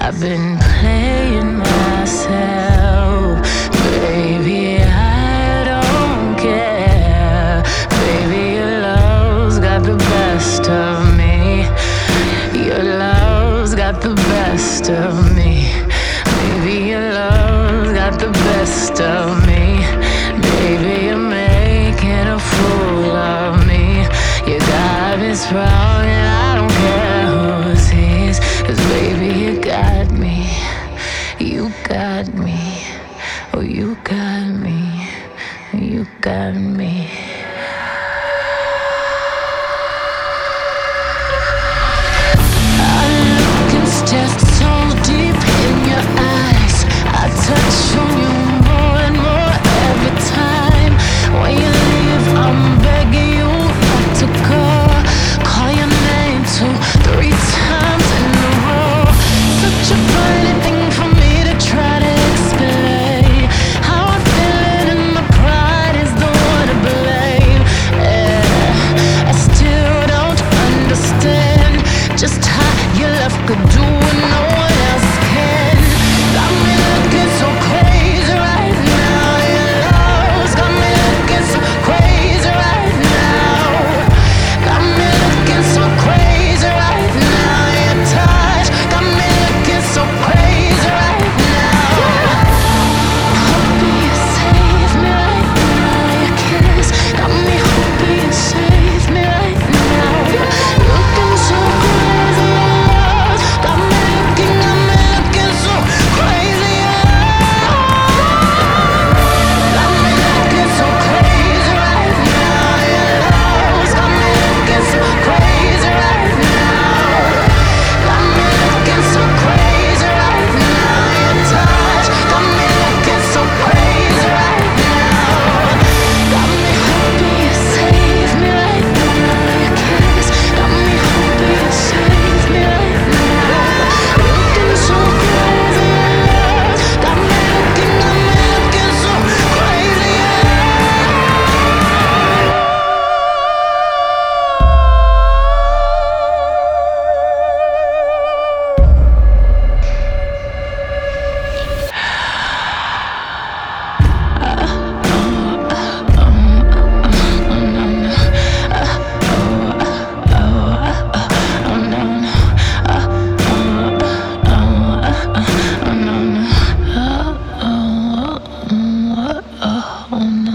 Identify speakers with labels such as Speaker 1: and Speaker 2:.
Speaker 1: I've been playing myself, baby. I don't care, baby. Your love's got the best of me. Your love's got the best of me. about me. Um.